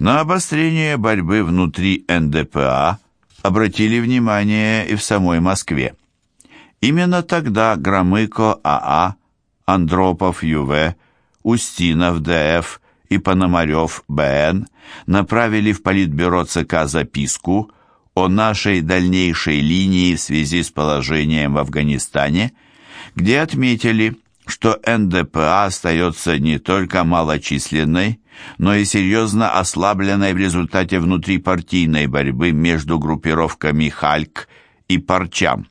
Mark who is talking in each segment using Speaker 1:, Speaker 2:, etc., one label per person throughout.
Speaker 1: На обострение борьбы внутри НДПА обратили внимание и в самой Москве. Именно тогда Громыко АА, Андропов ЮВ, Устинов ДФ и Пономарев БН направили в Политбюро ЦК записку о нашей дальнейшей линии в связи с положением в Афганистане, где отметили, что НДПА остается не только малочисленной, но и серьезно ослабленной в результате внутрипартийной борьбы между группировками Хальк и Парчам.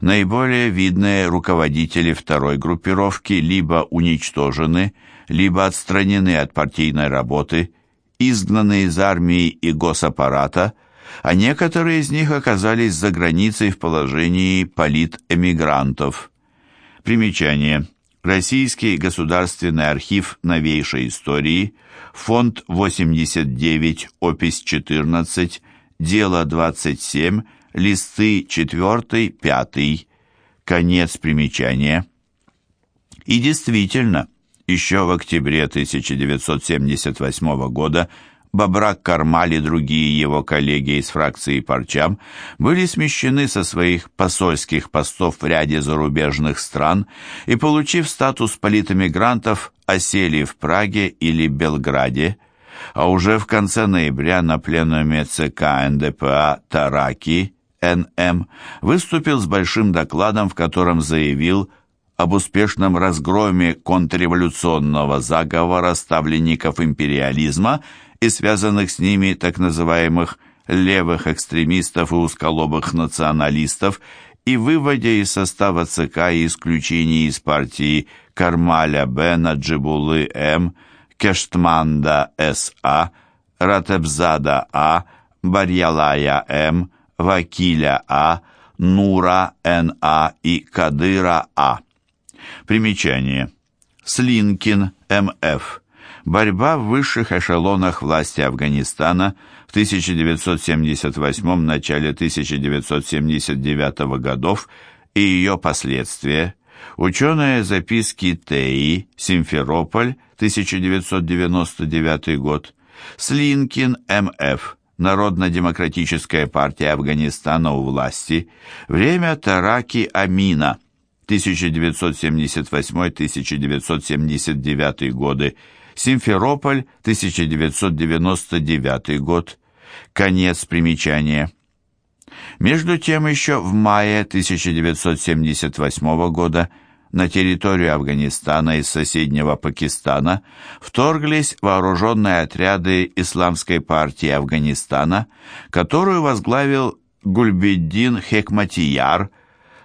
Speaker 1: Наиболее видные руководители второй группировки либо уничтожены, либо отстранены от партийной работы, изгнаны из армии и госаппарата, а некоторые из них оказались за границей в положении политэмигрантов. Примечание. Российский государственный архив новейшей истории, фонд 89, опись 14, дело 27, листы 4, 5, конец примечания. И действительно, еще в октябре 1978 года Бабрак Кармаль и другие его коллеги из фракции Парчам были смещены со своих посольских постов в ряде зарубежных стран и, получив статус политэмигрантов, осели в Праге или Белграде, а уже в конце ноября на пленуме ЦК НДПА Тараки НМ выступил с большим докладом, в котором заявил об успешном разгроме контрреволюционного заговора ставленников империализма и связанных с ними так называемых левых экстремистов и узколобых националистов и выводе из состава ЦК и исключении из партии Кармаля Б, Наджибулы М, Кештманда С.А., Ратебзада А, Барьялая М, Вакиля А, Нура Н.А. и Кадыра А. Примечание. Слинкин М.Ф. Борьба в высших эшелонах власти Афганистана в 1978 начале 1979 годов и ее последствия. Ученые записки ТЭИ, Симферополь, 1999 год. Слинкин М.Ф. Народно-демократическая партия Афганистана у власти. Время Тараки Амина, 1978-1979 годы. Симферополь, 1999 год. Конец примечания. Между тем, еще в мае 1978 года на территорию Афганистана из соседнего Пакистана вторглись вооруженные отряды Исламской партии Афганистана, которую возглавил Гульбеддин Хекматияр,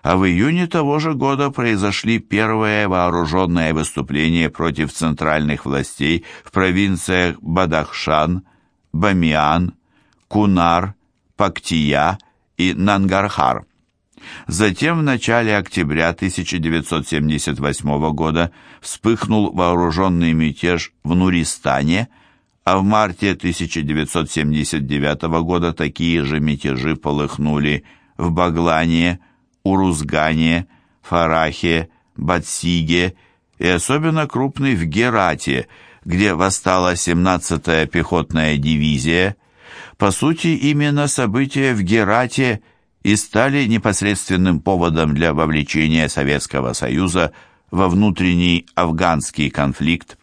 Speaker 1: а в июне того же года произошли первые вооруженные выступления против центральных властей в провинциях Бадахшан, Бамиан, Кунар, Пактия и Нангархар. Затем в начале октября 1978 года вспыхнул вооруженный мятеж в Нуристане, а в марте 1979 года такие же мятежи полыхнули в Баглане, Урузгане, Фарахе, Батсиге и особенно крупный в Герате, где восстала 17-я пехотная дивизия. По сути, именно события в Герате и стали непосредственным поводом для вовлечения Советского Союза во внутренний афганский конфликт.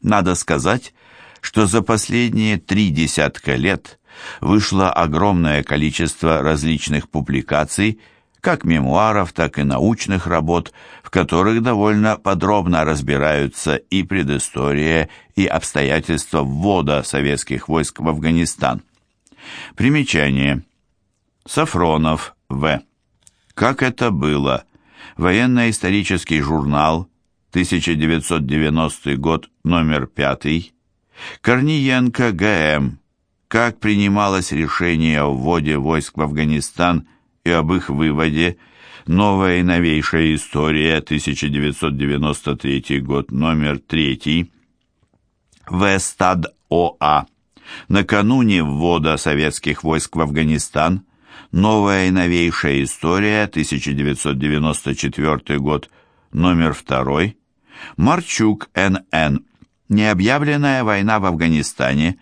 Speaker 1: Надо сказать, что за последние три десятка лет вышло огромное количество различных публикаций, как мемуаров, так и научных работ, в которых довольно подробно разбираются и предыстория, и обстоятельства ввода советских войск в Афганистан. Примечание. Сафронов, В. Как это было? Военно-исторический журнал, 1990 год, номер 5. Корниенко, Г.М. Как принималось решение о вводе войск в Афганистан и об их выводе. Новая и новейшая история, 1993 год, номер 3. Вестад ОА. Накануне ввода советских войск в Афганистан Новая и новейшая история, 1994 год, номер 2. Марчук Н.Н. Необъявленная война в Афганистане,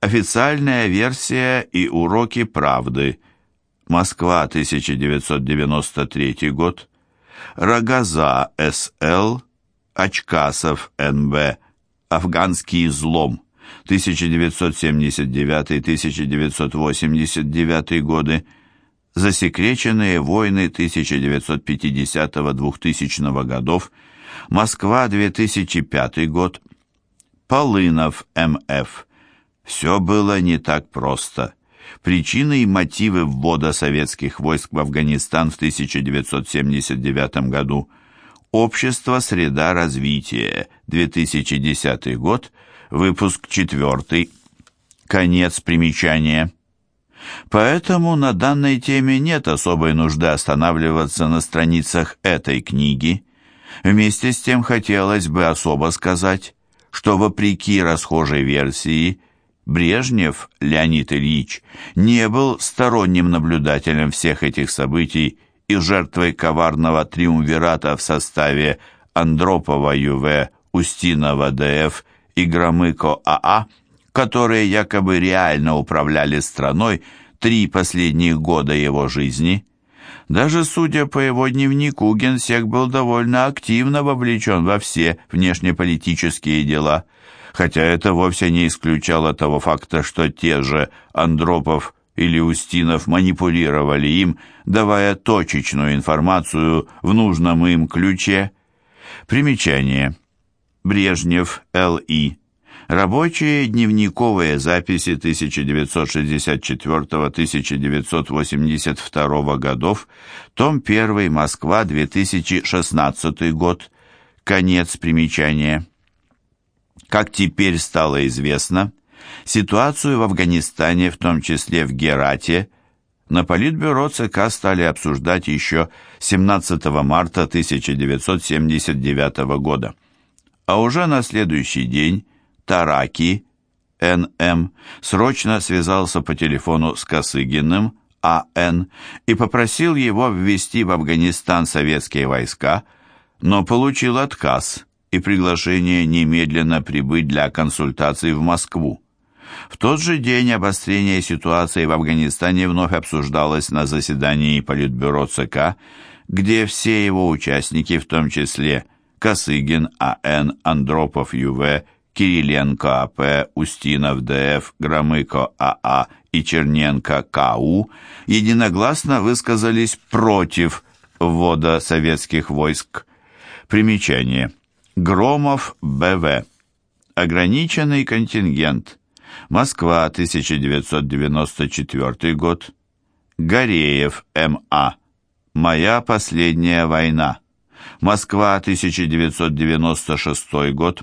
Speaker 1: официальная версия и уроки правды. Москва, 1993 год. Рогоза, С.Л., Очкасов, Н.Б., Афганский злом, 1979-1989 годы, Засекреченные войны 1950-2000 годов, Москва, 2005 год, Полынов, М.Ф. Все было не так просто. Причины и мотивы ввода советских войск в Афганистан в 1979 году. Общество «Среда развития», 2010 год, выпуск 4, конец примечания. Поэтому на данной теме нет особой нужды останавливаться на страницах этой книги. Вместе с тем хотелось бы особо сказать, что вопреки расхожей версии, Брежнев Леонид Ильич не был сторонним наблюдателем всех этих событий и жертвой коварного триумвирата в составе Андропова ЮВ, Устинова ДФ и Громыко АА – которые якобы реально управляли страной три последних года его жизни. Даже судя по его дневнику, генсек был довольно активно вовлечен во все внешнеполитические дела, хотя это вовсе не исключало того факта, что те же Андропов или Устинов манипулировали им, давая точечную информацию в нужном им ключе. Примечание. Брежнев, Л.И. Рабочие дневниковые записи 1964-1982 годов, том 1, Москва, 2016 год, конец примечания. Как теперь стало известно, ситуацию в Афганистане, в том числе в Герате, на Политбюро ЦК стали обсуждать еще 17 марта 1979 года. А уже на следующий день Тараки, Н.М., срочно связался по телефону с Косыгиным, А.Н., и попросил его ввести в Афганистан советские войска, но получил отказ и приглашение немедленно прибыть для консультаций в Москву. В тот же день обострение ситуации в Афганистане вновь обсуждалось на заседании Политбюро ЦК, где все его участники, в том числе Косыгин А.Н., Андропов Ю.В., Кириленко А.П., Устинов Д.Ф., Громыко А.А. и Черненко К.У. единогласно высказались против ввода советских войск. Примечание. Громов Б.В. Ограниченный контингент. Москва, 1994 год. Гореев М.А. Моя последняя война. Москва, 1996 год.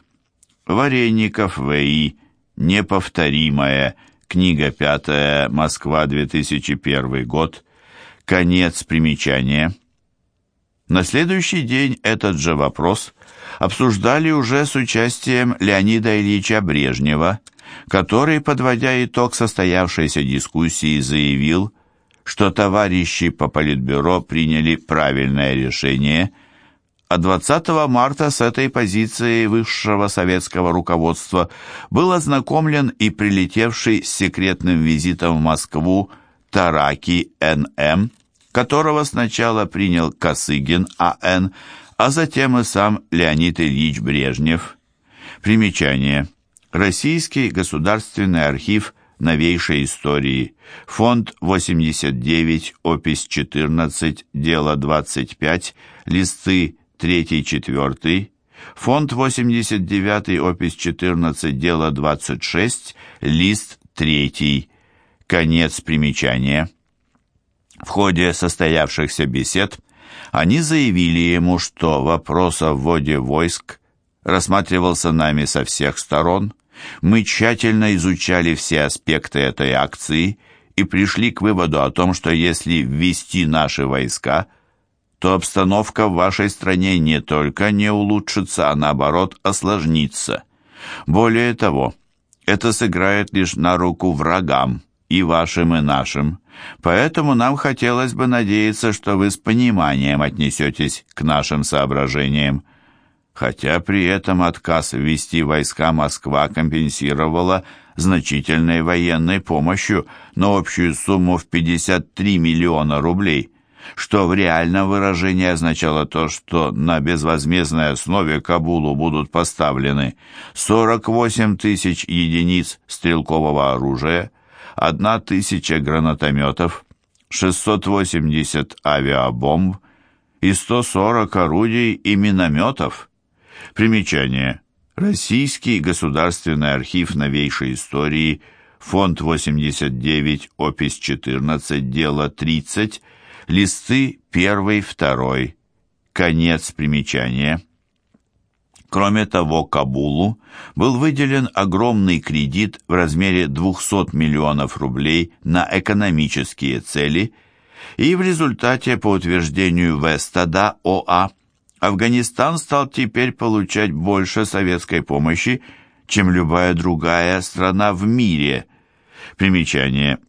Speaker 1: Вареников В.И. Неповторимая. Книга пятая. Москва, 2001 год. Конец примечания. На следующий день этот же вопрос обсуждали уже с участием Леонида Ильича Брежнева, который, подводя итог состоявшейся дискуссии, заявил, что товарищи по Политбюро приняли правильное решение – а 20 марта с этой позиции высшего советского руководства был ознакомлен и прилетевший с секретным визитом в Москву Тараки Н.М., которого сначала принял Косыгин А.Н., а затем и сам Леонид Ильич Брежнев. Примечание. Российский государственный архив новейшей истории. Фонд 89, опись 14, дело 25, листы 3-4, фонд 89, опись 14, дело 26, лист 3, конец примечания. В ходе состоявшихся бесед они заявили ему, что вопрос о вводе войск рассматривался нами со всех сторон. Мы тщательно изучали все аспекты этой акции и пришли к выводу о том, что если ввести наши войска – то обстановка в вашей стране не только не улучшится, а наоборот осложнится. Более того, это сыграет лишь на руку врагам, и вашим, и нашим. Поэтому нам хотелось бы надеяться, что вы с пониманием отнесетесь к нашим соображениям. хотя при этом отказ ввести войска Москва компенсировала значительной военной помощью на общую сумму в 53 миллиона рублей, что в реальном выражении означало то, что на безвозмездной основе Кабулу будут поставлены 48 тысяч единиц стрелкового оружия, 1 тысяча гранатометов, 680 авиабомб и 140 орудий и минометов. Примечание. Российский государственный архив новейшей истории, фонд 89, опись 14, дело 30, листы 1-2, конец примечания. Кроме того, Кабулу был выделен огромный кредит в размере 200 миллионов рублей на экономические цели, и в результате, по утверждению Вестада ОА, Афганистан стал теперь получать больше советской помощи, чем любая другая страна в мире. Примечание.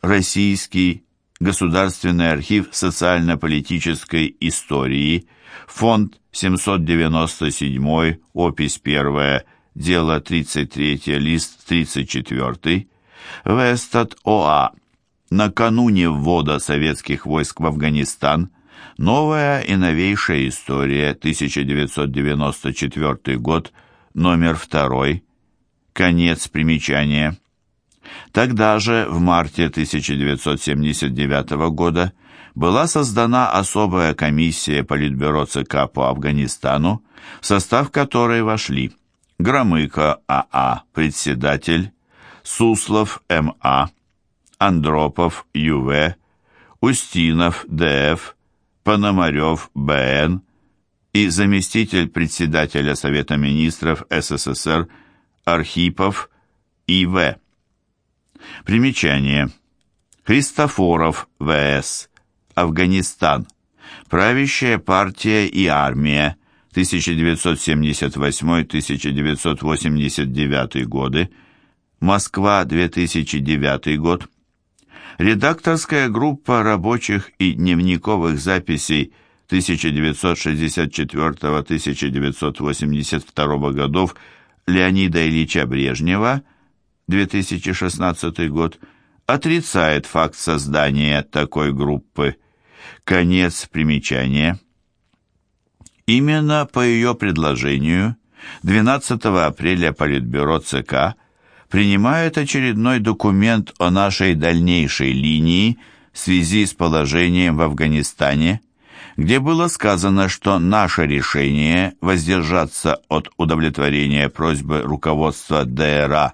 Speaker 1: Российский Государственный архив социально-политической истории, фонд 797, опись 1, дело 33, лист 34, Вестат ОА. Накануне ввода советских войск в Афганистан Новая и новейшая история, 1994 год, номер 2, конец примечания. Тогда же, в марте 1979 года, была создана особая комиссия Политбюро ЦК по Афганистану, в состав которой вошли Громыко АА, председатель, Суслов МА, Андропов ЮВ, Устинов ДФ, Пономарев БН и заместитель председателя Совета министров СССР Архипов И.В. Примечание. Христофоров В.С. Афганистан. Правящая партия и армия. 1978-1989 годы. Москва, 2009 год редакторская группа рабочих и дневниковых записей 1964-1982 годов Леонида Ильича Брежнева, 2016 год, отрицает факт создания такой группы. Конец примечания. Именно по ее предложению 12 апреля Политбюро ЦК принимает очередной документ о нашей дальнейшей линии в связи с положением в Афганистане, где было сказано, что наше решение воздержаться от удовлетворения просьбы руководства ДРА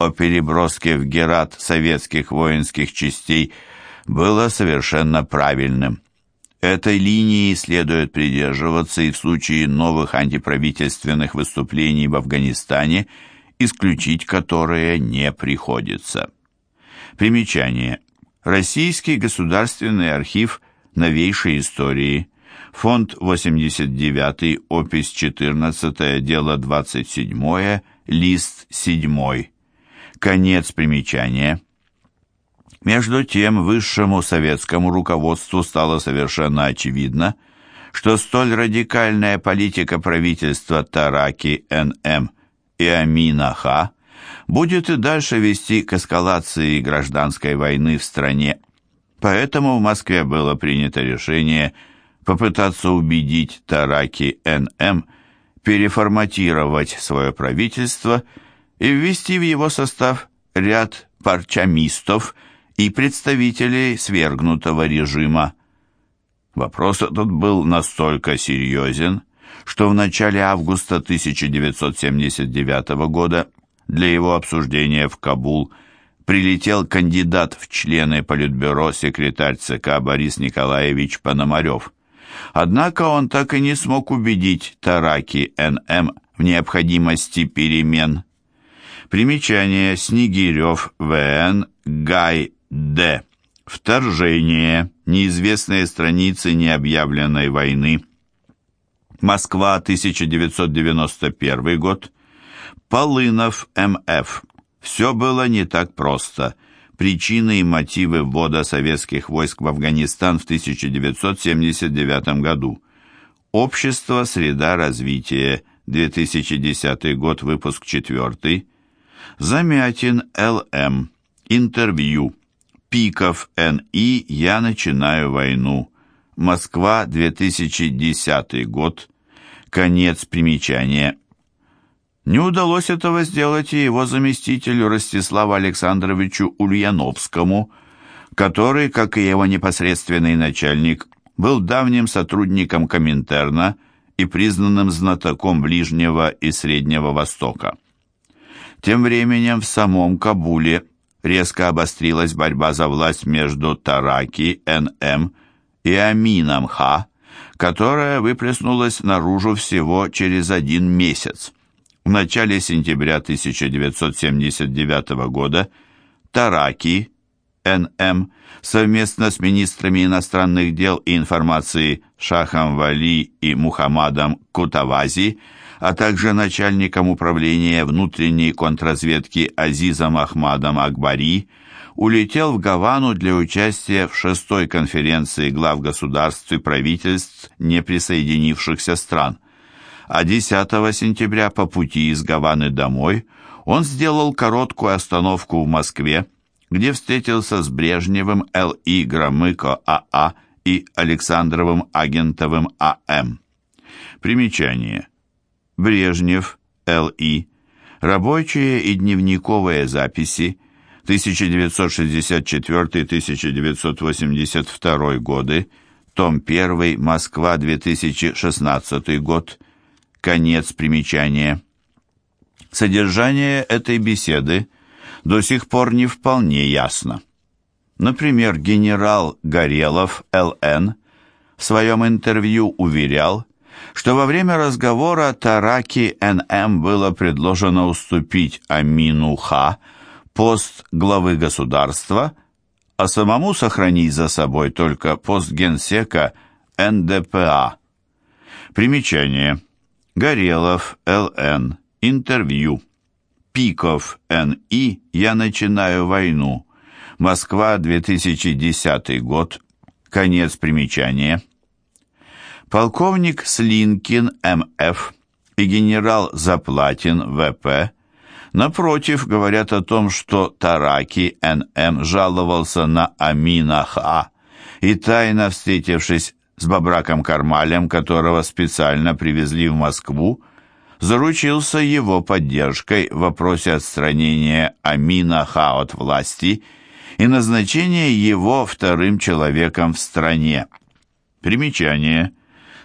Speaker 1: о переброске в Герат советских воинских частей было совершенно правильным. Этой линии следует придерживаться и в случае новых антиправительственных выступлений в Афганистане – исключить которые не приходится. Примечание. Российский государственный архив новейшей истории. Фонд 89, опись 14, дело 27, лист 7. Конец примечания. Между тем, высшему советскому руководству стало совершенно очевидно, что столь радикальная политика правительства Тараки НМ – и Амина-Ха будет и дальше вести к эскалации гражданской войны в стране. Поэтому в Москве было принято решение попытаться убедить Тараки НМ переформатировать свое правительство и ввести в его состав ряд парчамистов и представителей свергнутого режима. Вопрос этот был настолько серьезен, что в начале августа 1979 года для его обсуждения в Кабул прилетел кандидат в члены Политбюро секретарь ЦК Борис Николаевич Пономарев. Однако он так и не смог убедить Тараки НМ в необходимости перемен. Примечание Снегирев ВН Гай Д. Вторжение. Неизвестные страницы необъявленной войны. Москва, 1991 год. Полынов, М.Ф. Все было не так просто. Причины и мотивы ввода советских войск в Афганистан в 1979 году. Общество, среда развития, 2010 год, выпуск 4. Замятин, Л.М. Интервью. Пиков, Н.И. «Я начинаю войну». Москва, 2010 год. Конец примечания. Не удалось этого сделать и его заместителю Ростиславу Александровичу Ульяновскому, который, как и его непосредственный начальник, был давним сотрудником Коминтерна и признанным знатоком Ближнего и Среднего Востока. Тем временем в самом Кабуле резко обострилась борьба за власть между Тараки, Н.М. и Амином Ха, которая выплеснулась наружу всего через один месяц. В начале сентября 1979 года Тараки, Н.М., совместно с министрами иностранных дел и информации Шахом Вали и Мухаммадом Кутавази, а также начальником управления внутренней контрразведки Азизом Ахмадом Акбари, улетел в Гавану для участия в шестой конференции глав государств и правительств неприсоединившихся стран. А 10 сентября по пути из Гаваны домой он сделал короткую остановку в Москве, где встретился с Брежневым Л.И. Громыко А.А. и Александровым Агентовым А.М. Примечание. Брежнев Л.И. Рабочие и дневниковые записи 1964-1982 годы, том 1, Москва, 2016 год, конец примечания. Содержание этой беседы – до сих пор не вполне ясно. Например, генерал Горелов Л.Н. в своем интервью уверял, что во время разговора Тараки Н.М. было предложено уступить Амину Ха пост главы государства, а самому сохранить за собой только пост генсека НДПА. Примечание. Горелов, Л.Н. Интервью. Пиков Н.И. «Я начинаю войну». Москва, 2010 год. Конец примечания. Полковник Слинкин М.Ф. и генерал Заплатин В.П. напротив говорят о том, что Тараки Н.М. жаловался на Амина Х.А. и тайно встретившись с Бабраком Кармалем, которого специально привезли в Москву, заручился его поддержкой в вопросе отстранения Амина Ха от власти и назначения его вторым человеком в стране. Примечание.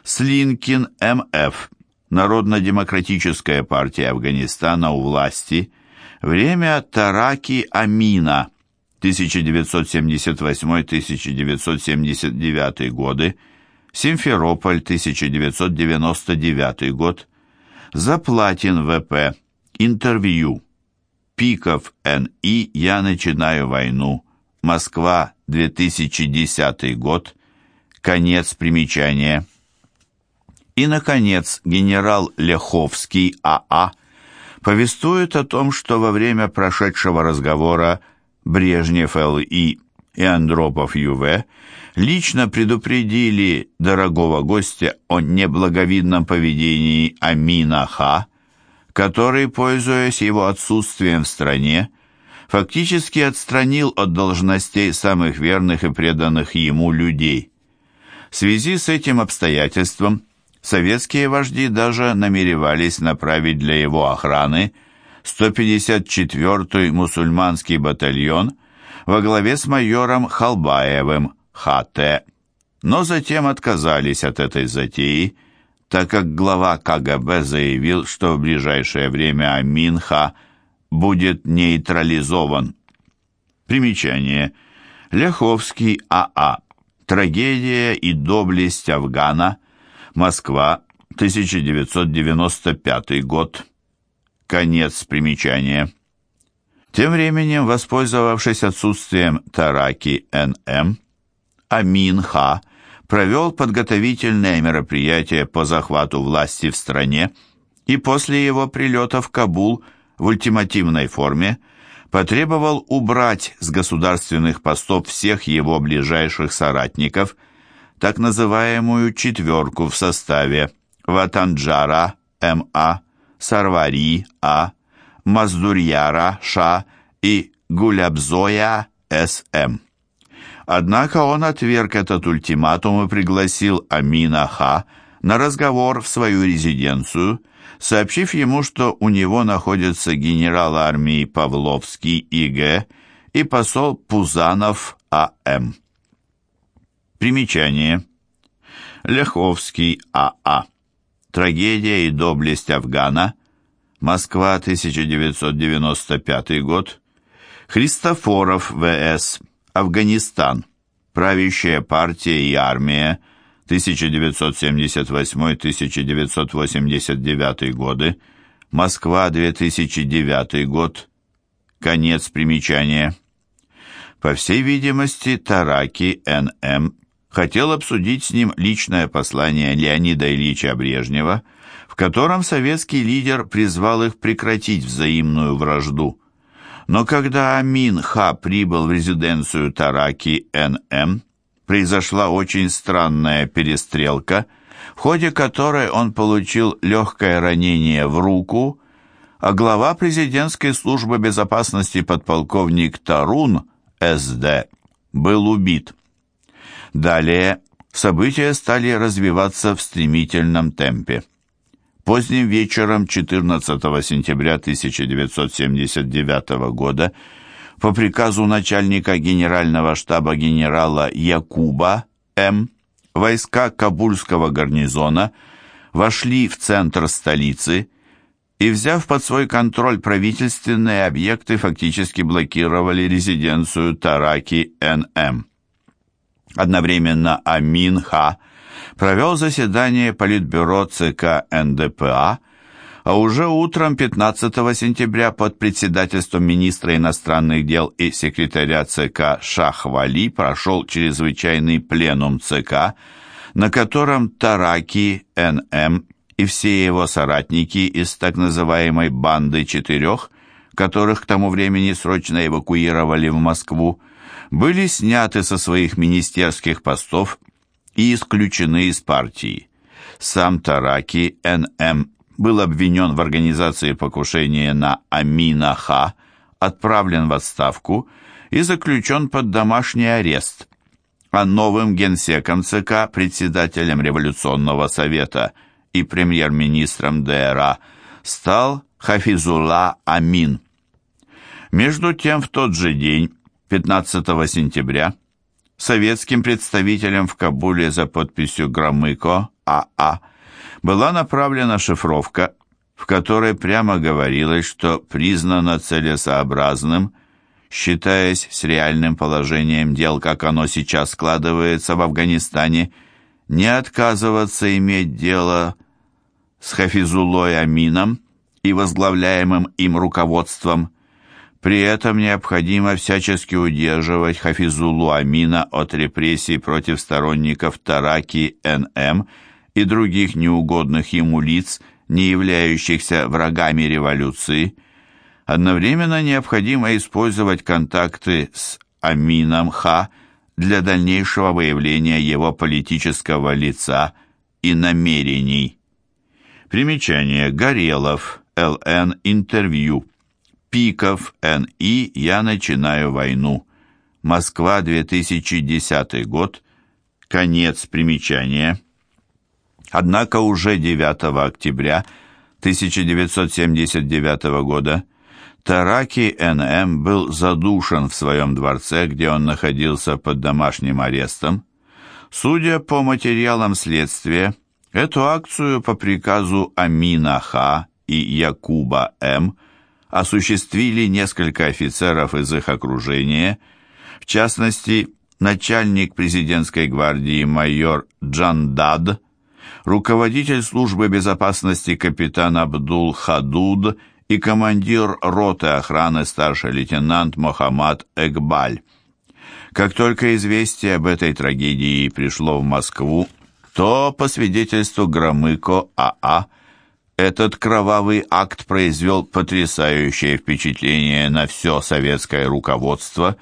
Speaker 1: Слинкин М.Ф. Народно-демократическая партия Афганистана у власти. Время Тараки Амина. 1978-1979 годы. Симферополь, 1999 год. Заплатин ВП. Интервью. Пиков Н.И. «Я начинаю войну». Москва, 2010 год. Конец примечания. И, наконец, генерал Леховский А.А. повествует о том, что во время прошедшего разговора Брежнев Л.И. и Андропов Ю.В. лично предупредили дорогого гостя о неблаговидном поведении Амина Ха, который, пользуясь его отсутствием в стране, фактически отстранил от должностей самых верных и преданных ему людей. В связи с этим обстоятельством советские вожди даже намеревались направить для его охраны 154-й мусульманский батальон во главе с майором Халбаевым, ХТ, но затем отказались от этой затеи, так как глава КГБ заявил, что в ближайшее время Аминха будет нейтрализован. Примечание. Ляховский А.А. Трагедия и доблесть Афгана. Москва, 1995 год. Конец примечания. Тем временем, воспользовавшись отсутствием Тараки Н.М., Амин Ха провел подготовительное мероприятие по захвату власти в стране и после его прилета в Кабул в ультимативной форме потребовал убрать с государственных постов всех его ближайших соратников, так называемую «четверку» в составе Ватанджара М.А., Сарвари А., Маздурьяра Ша и Гулябзоя С.М. Однако он отверг этот ультиматум и пригласил Амина Ха на разговор в свою резиденцию, сообщив ему, что у него находятся генерал армии Павловский И.Г. и посол Пузанов А.М. Примечание. Ляховский А.А. Трагедия и доблесть Афгана. Москва, 1995 год. Христофоров В.С. Афганистан. Правящая партия и армия. 1978-1989 годы. Москва, 2009 год. Конец примечания. По всей видимости, Тараки Н.М. хотел обсудить с ним личное послание Леонида Ильича Брежнева, в котором советский лидер призвал их прекратить взаимную вражду. Но когда Амин Ха прибыл в резиденцию Тараки Н.М., произошла очень странная перестрелка, в ходе которой он получил легкое ранение в руку, а глава президентской службы безопасности подполковник Тарун СД был убит. Далее события стали развиваться в стремительном темпе. Поздним вечером 14 сентября 1979 года по приказу начальника генерального штаба генерала Якуба М. войска Кабульского гарнизона вошли в центр столицы и, взяв под свой контроль правительственные объекты, фактически блокировали резиденцию Тараки Н.М. Одновременно Амин Ха провел заседание Политбюро ЦК НДПА, а уже утром 15 сентября под председательством министра иностранных дел и секретаря ЦК Шахвали прошел чрезвычайный пленум ЦК, на котором Тараки Н.М. и все его соратники из так называемой «банды четырех», которых к тому времени срочно эвакуировали в Москву, были сняты со своих министерских постов и исключены из партии. Сам Тараки Н.М. был обвинен в организации покушения на Амина Ха, отправлен в отставку и заключен под домашний арест. А новым генсеком ЦК, председателем Революционного совета и премьер-министром ДРА стал Хафизула Амин. Между тем, в тот же день, 15 сентября, советским представителем в Кабуле за подписью Громыко АА а была направлена шифровка, в которой прямо говорилось, что признано целесообразным, считаясь с реальным положением дел, как оно сейчас складывается в Афганистане, не отказываться иметь дело с Хафизулой Амином и возглавляемым им руководством, при этом необходимо всячески удерживать Хафизулу Амина от репрессий против сторонников Тараки НМ и других неугодных ему лиц, не являющихся врагами революции. Одновременно необходимо использовать контакты с Амином Ха для дальнейшего выявления его политического лица и намерений. Примечание. Горелов. ЛН. Интервью. Пиков, Н.И. «Я начинаю войну». Москва, 2010 год. Конец примечания. Однако уже 9 октября 1979 года Тараки Н.М. был задушен в своем дворце, где он находился под домашним арестом. Судя по материалам следствия, эту акцию по приказу Амина Ха и Якуба М осуществили несколько офицеров из их окружения, в частности, начальник президентской гвардии майор Джандад, руководитель службы безопасности капитан Абдул Хадуд и командир роты охраны старший лейтенант Мохаммад Экбаль. Как только известие об этой трагедии пришло в Москву, то, по свидетельству Громыко АА, этот кровавый акт произвел потрясающее впечатление на все советское руководство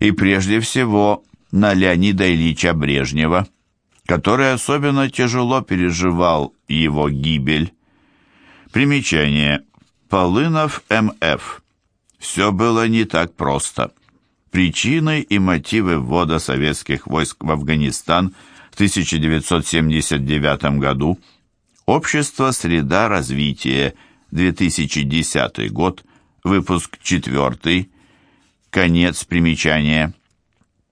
Speaker 1: и прежде всего на Леонида Ильича Брежнева, который особенно тяжело переживал его гибель. Примечание. Полынов М.Ф. Все было не так просто. Причины и мотивы ввода советских войск в Афганистан в 1979 году Общество. «Среда развития», 2010 год, выпуск 4, конец примечания –